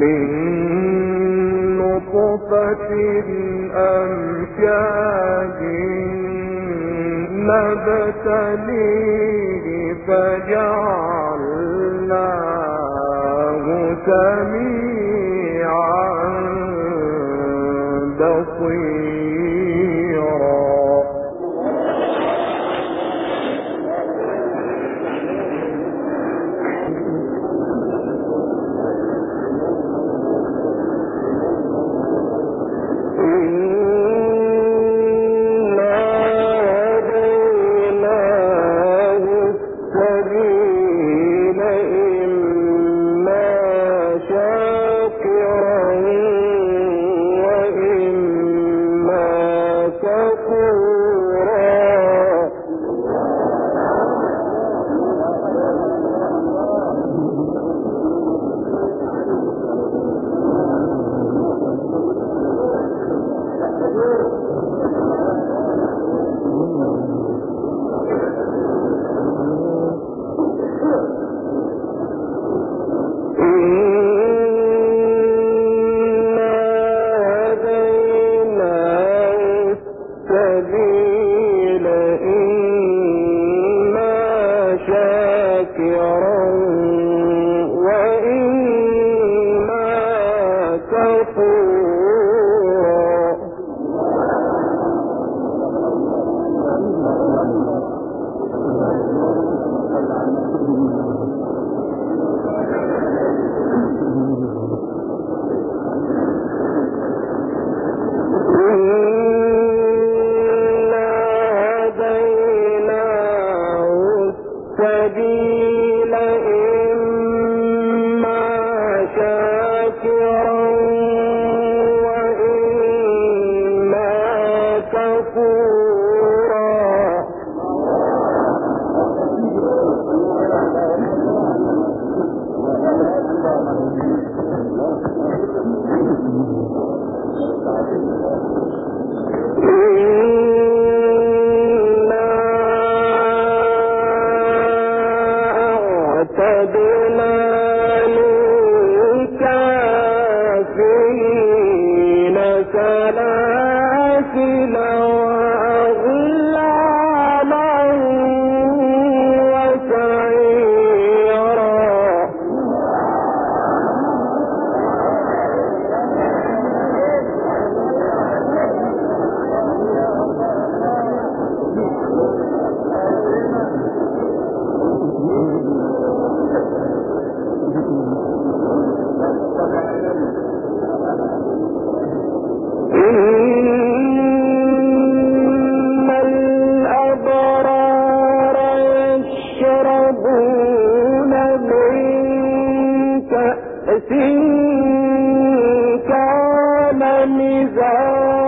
من نبتليه فجعلناه سميعا مزاج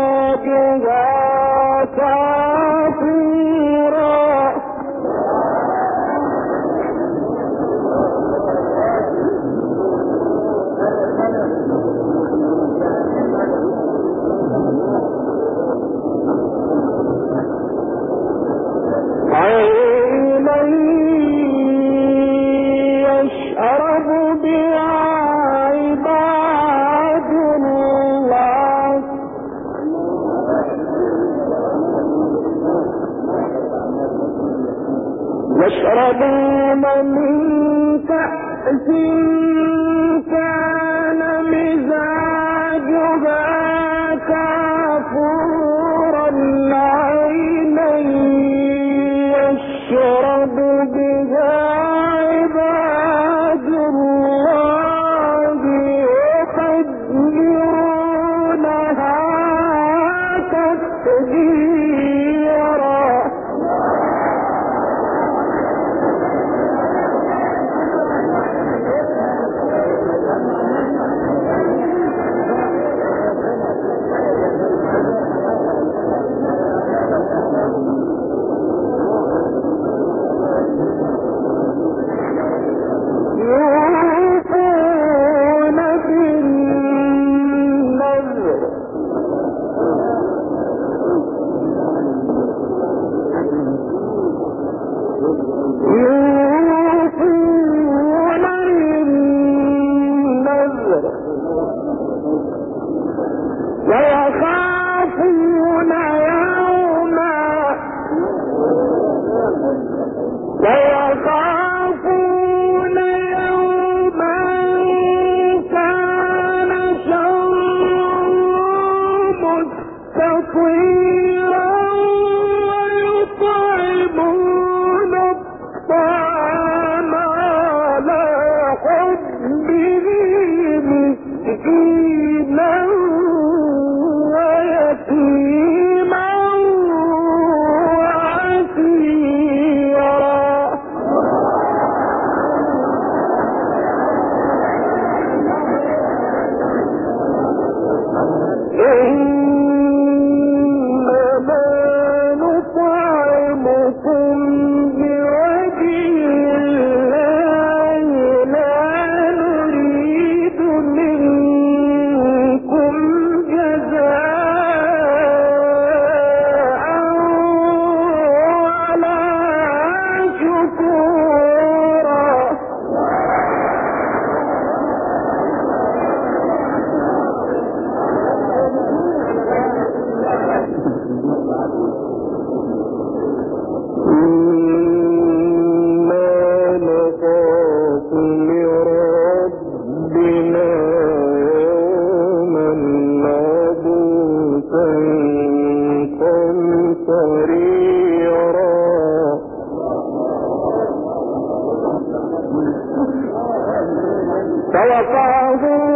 فوقاهم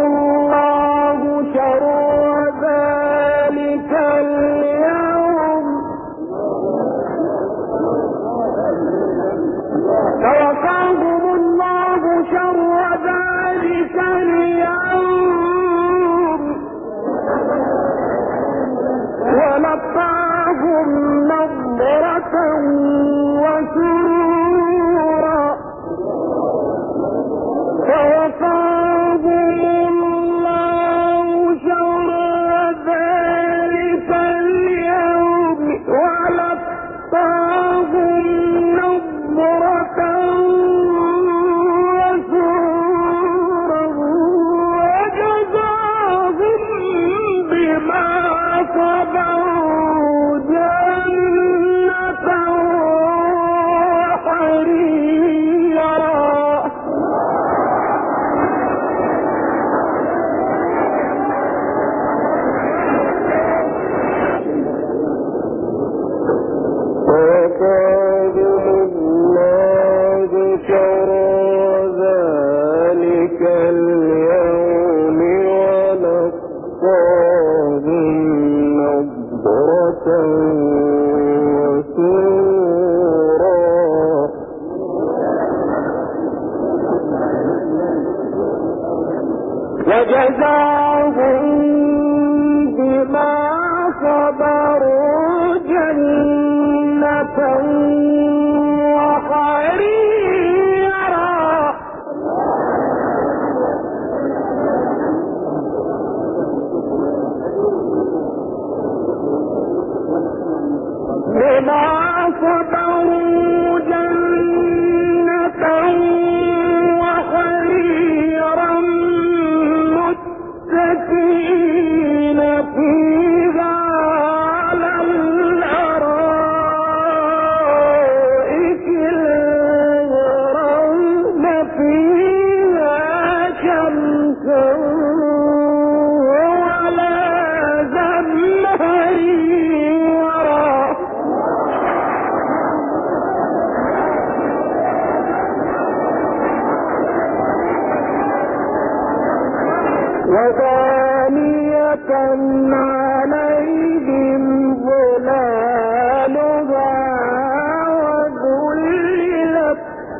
ولقاهم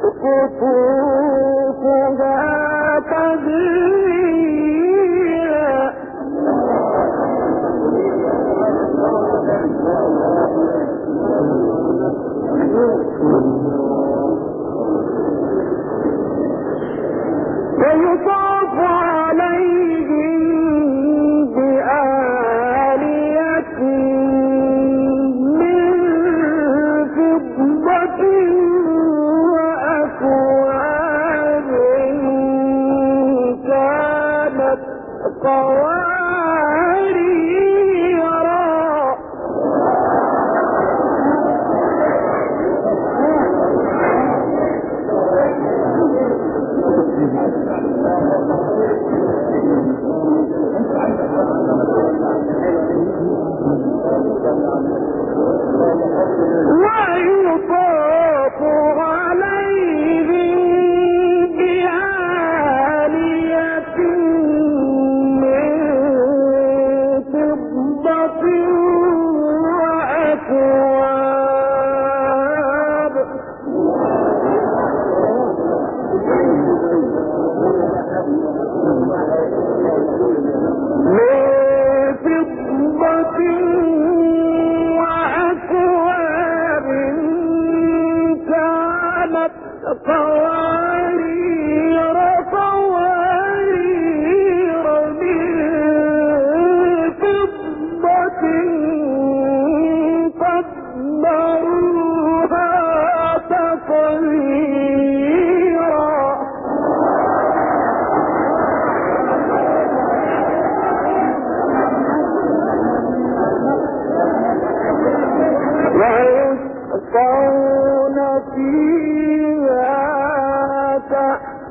تسقطوا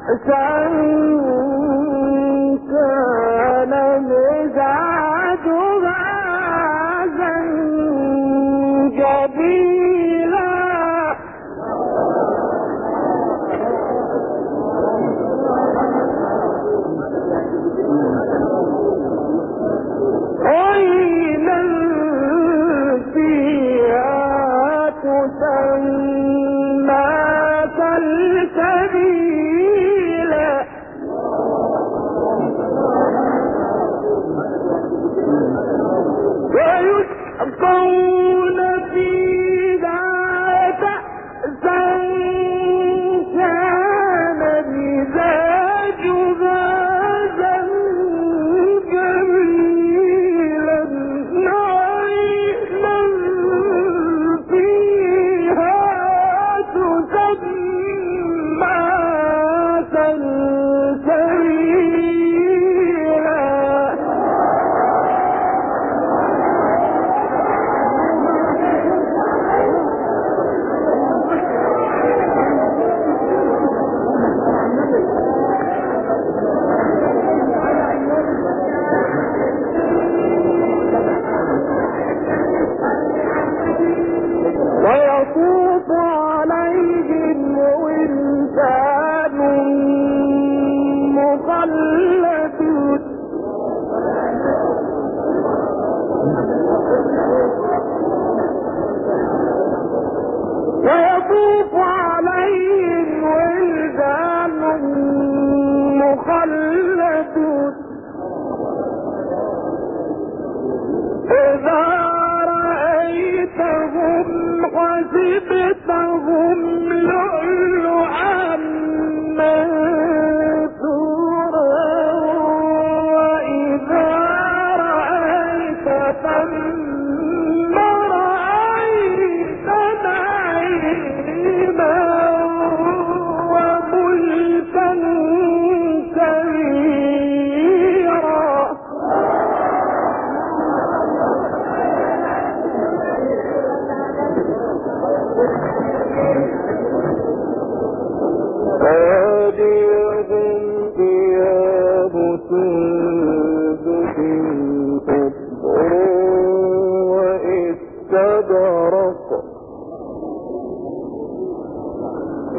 Sorry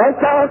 Let us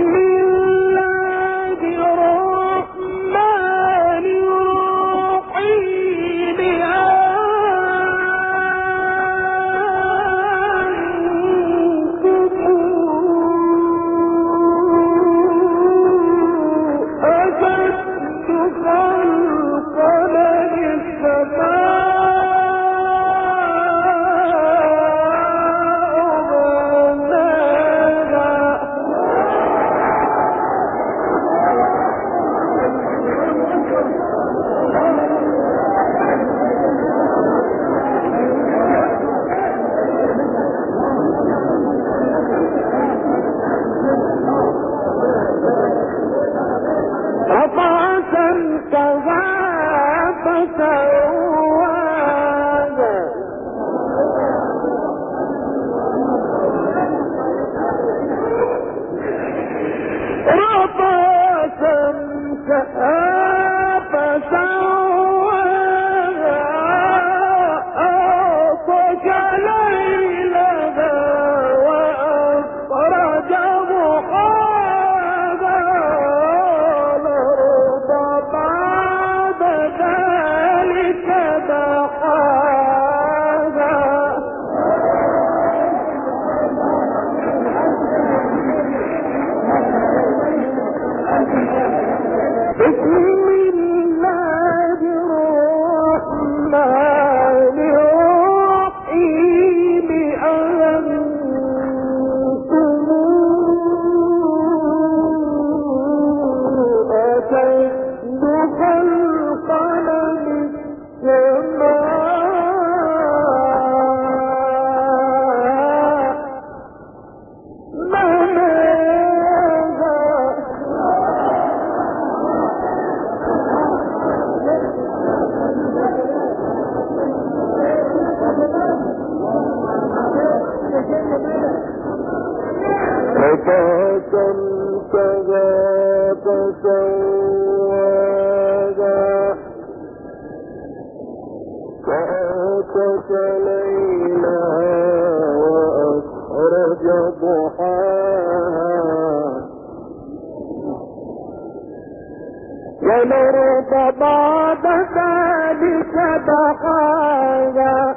والأرض بعد ذلك دحاها